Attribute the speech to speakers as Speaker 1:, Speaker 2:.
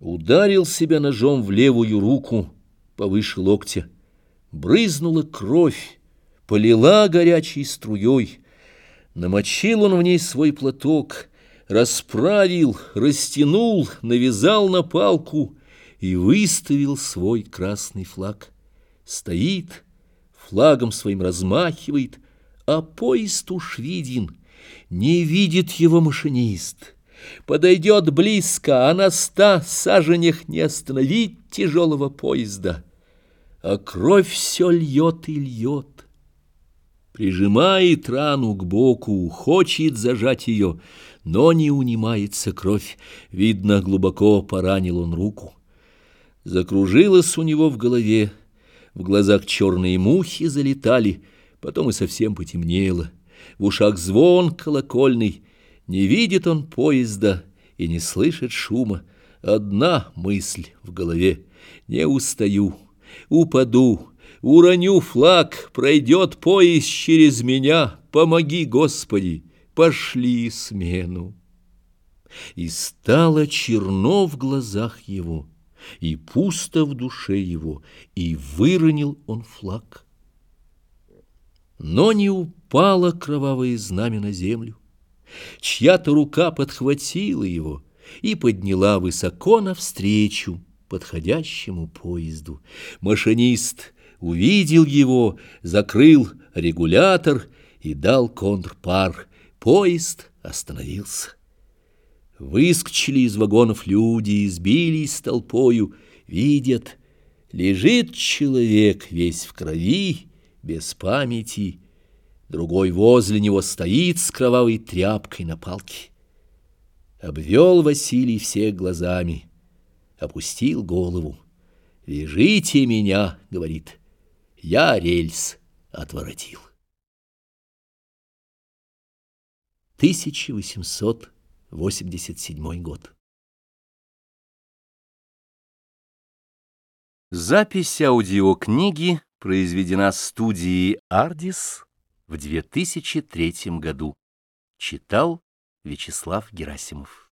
Speaker 1: Ударил себя ножом в левую руку повыше локтя. Брызнула кровь, полила горячей струей. Намочил он в ней свой платок, расправил, растянул, навязал на палку и выставил свой красный флаг. Стоит, флагом своим размахивает, а поезд уж виден, не видит его машинист. Подойдет близко, а на ста саженях не остановить тяжелого поезда. А кровь все льет и льет. Прижимает рану к боку, хочет зажать ее, но не унимается кровь. Видно, глубоко поранил он руку. Закружилась у него в голове, в глазах черные мухи залетали, потом и совсем потемнело. В ушах звон колокольный, не видит он поезда и не слышит шума. Одна мысль в голове — не устаю, упаду, уроню флаг, пройдет поезд через меня, помоги, Господи, пошли смену. И стало черно в глазах его, и пусто в душе его, и выронил он флаг. Но не упало кровавое знамя на землю. Чья-то рука подхватила его и подняла высоко навстречу подходящему поезду. Машинист увидел его, закрыл регулятор и дал контрпар. Поезд остановился. Выскочили из вагонов люди, избились толпою, видят, лежит человек весь в крови, без памяти, Другой возле него стоит с кровавой тряпкой на палке. Обвел Василий всех глазами, опустил голову. «Вяжите меня», — говорит, — «я рельс отворотил». 1887 год. Запись аудиокниги произведена студией «Ардис» в 2003 году. Читал Вячеслав Герасимов.